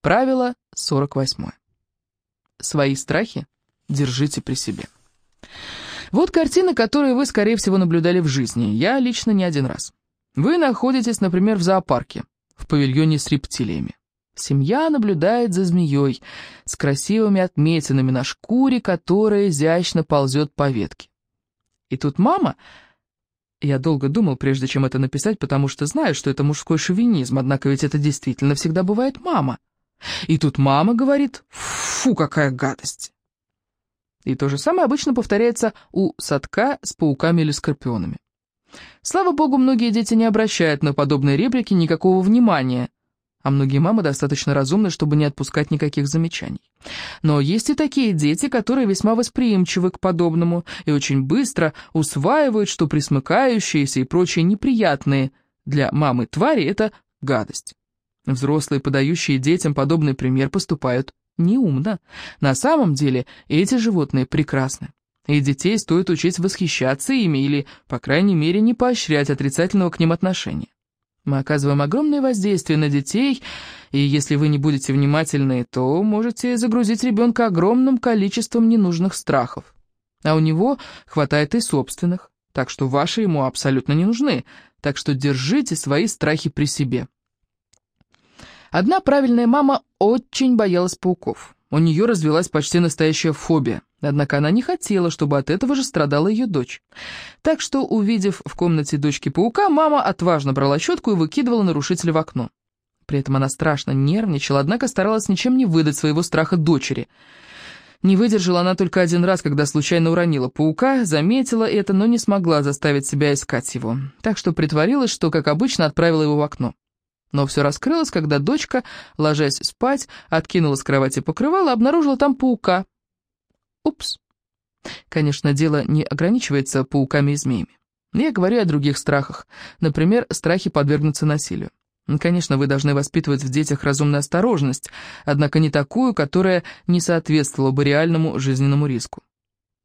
Правило 48. Свои страхи держите при себе. Вот картина, которую вы, скорее всего, наблюдали в жизни. Я лично не один раз. Вы находитесь, например, в зоопарке, в павильоне с рептилиями. Семья наблюдает за змеей с красивыми отметинами на шкуре, которая изящно ползет по ветке. И тут мама... Я долго думал, прежде чем это написать, потому что знаю, что это мужской шовинизм, однако ведь это действительно всегда бывает мама. И тут мама говорит «Фу, какая гадость!» И то же самое обычно повторяется у садка с пауками или скорпионами. Слава богу, многие дети не обращают на подобные реплики никакого внимания, а многие мамы достаточно разумны, чтобы не отпускать никаких замечаний. Но есть и такие дети, которые весьма восприимчивы к подобному и очень быстро усваивают, что присмыкающиеся и прочие неприятные для мамы твари – это гадость. Взрослые, подающие детям подобный пример, поступают неумно. На самом деле эти животные прекрасны. И детей стоит учить восхищаться ими или, по крайней мере, не поощрять отрицательного к ним отношения. Мы оказываем огромное воздействие на детей, и если вы не будете внимательны, то можете загрузить ребенка огромным количеством ненужных страхов. А у него хватает и собственных, так что ваши ему абсолютно не нужны, так что держите свои страхи при себе. Одна правильная мама очень боялась пауков. У нее развилась почти настоящая фобия. Однако она не хотела, чтобы от этого же страдала ее дочь. Так что, увидев в комнате дочки паука, мама отважно брала щетку и выкидывала нарушителя в окно. При этом она страшно нервничала, однако старалась ничем не выдать своего страха дочери. Не выдержала она только один раз, когда случайно уронила паука, заметила это, но не смогла заставить себя искать его. Так что притворилась, что, как обычно, отправила его в окно. Но все раскрылось, когда дочка, ложась спать, откинула с кровати покрывало, обнаружила там паука, Упс. Конечно, дело не ограничивается пауками и змеями. Я говорю о других страхах, например, страхе подвергнуться насилию. Конечно, вы должны воспитывать в детях разумную осторожность, однако не такую, которая не соответствовала бы реальному жизненному риску.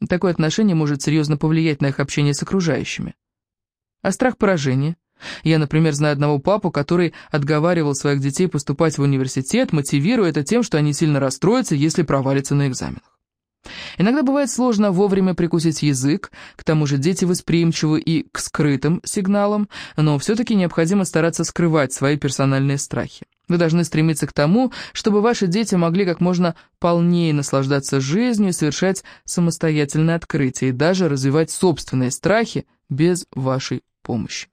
Такое отношение может серьезно повлиять на их общение с окружающими. А страх поражения? Я, например, знаю одного папу, который отговаривал своих детей поступать в университет, мотивируя это тем, что они сильно расстроятся, если провалятся на экзаменах. Иногда бывает сложно вовремя прикусить язык, к тому же дети восприимчивы и к скрытым сигналам, но все-таки необходимо стараться скрывать свои персональные страхи. Вы должны стремиться к тому, чтобы ваши дети могли как можно полнее наслаждаться жизнью, совершать самостоятельные открытия и даже развивать собственные страхи без вашей помощи.